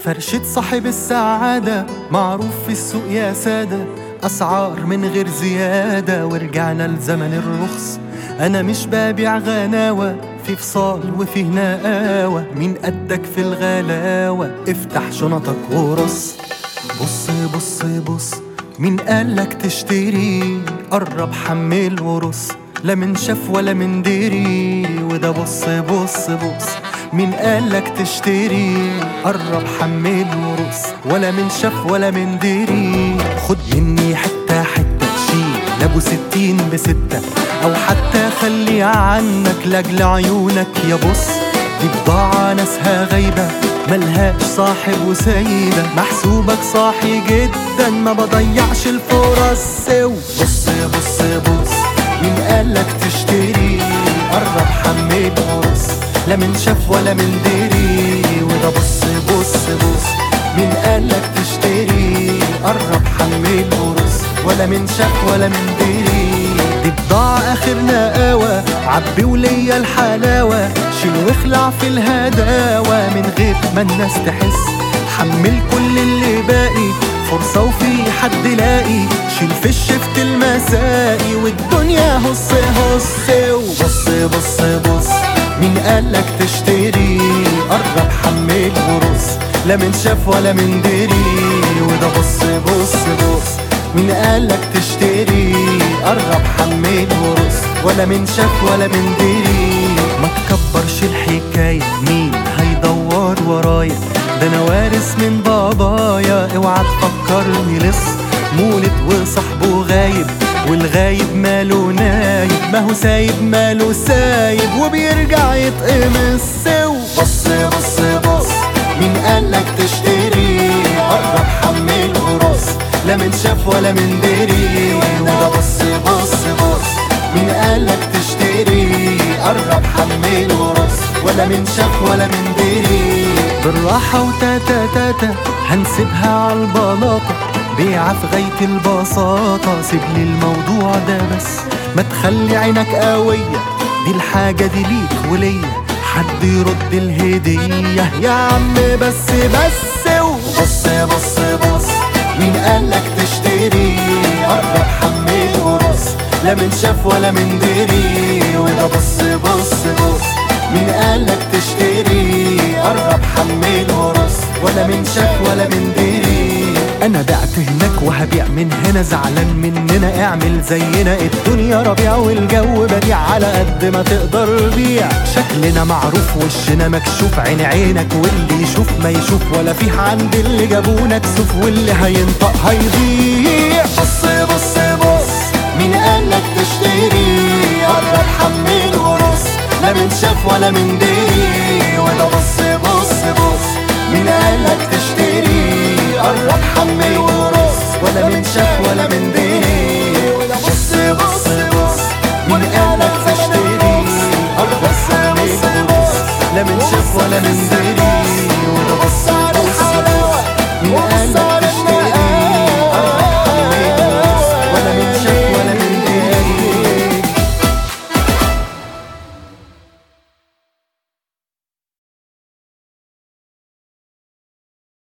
فرشة صاحب السعادة معروف في السوق يا سادة. أسعار من غير زيادة ورجعنا لزمن الرخص. أنا مش ببيع غناوة في فصال وفيه نقاوة مين قدك في الغلاوة؟ افتح شنطك ورص. بص بص بص مين قالك تشتري؟ قرب حمل ورص. لا من شاف ولا من دري وده بص بص بص. مين قالك تشتري؟ قرب حمل ورص. ولا من شاف ولا من دري خد مني حتة حتة شيل لابو ستين بستة. أو حتى خلي عنك لأجل عيونك يا بص. دي بضاعة ناسها غايبة ملهاش صاحب وسايبة. محسوبك صاحي جدا ما بضيعش الفرص. بص بص بص. مين قالك تشتري؟ قرب حمل ورص لا من شاف ولا من دري وده بص بص بص. مين قالك تشتري؟ قرب حمل ورص ولا من شاف ولا من دري دي بضاعة آخر نقاوة. عبي وليا الحلاوة. شيل واخلع في الهداوة. من غير ما الناس تحس. حمل كل اللي باقي. فرصة وفي حد لاقي شيل في الشفت المسائي والدنيا هص هص وبص بص بص مين قالك تشتري؟ قرب حمل ورص لا من شاف ولا من دري وده بص بص بص مين قالك تشتري؟ قرب حمل ورص ولا من شاف ولا من دري ما تكبرش الحكاية مين هيدور ورايا؟ ده أنا وارث من بابايا. أوعى تفكرني لص مولد وصاحبه غايب والغايب ماله نايب. ما هو سايب ماله سايب وبيرجع يتقمص بص بص بص مين قالك تشتري؟ قرب حمل ورص لا من شاف ولا من دري وده بص بص بص مين قالك تشتري؟ قرب حمل ورص ولا من شاف ولا من دري بالراحة وتاتا تاتا هنسيبها عالبلاطة بيعة في غاية البساطة سيب لي الموضوع ده بس. ما تخلي عينك قوية دي الحاجة دي ليك وليا. حد يرد الهدية يا عم بس بس بص بص بص. مين قالك تشتري؟ قرب حمل ورص لا من شاف ولا من دري وده بص بص بص. مين قالك تشتري؟ أنا بعت هناك وهبيع من هنا. زعلان مننا اعمل زينا. الدنيا ربيع والجو بديع. على قد ما تقدر بيع. شكلنا معروف وشنا مكشوف. عين عينك واللي يشوف ما يشوف. ولا فيه عند اللي جابونا كسوف واللي هينطق هيضيع. بص بص بص مين قالك تشتري. قرب حمل ورص لا من شاف ولا من دري ولا بص بص بص مين قالك تشتري. قرب حمل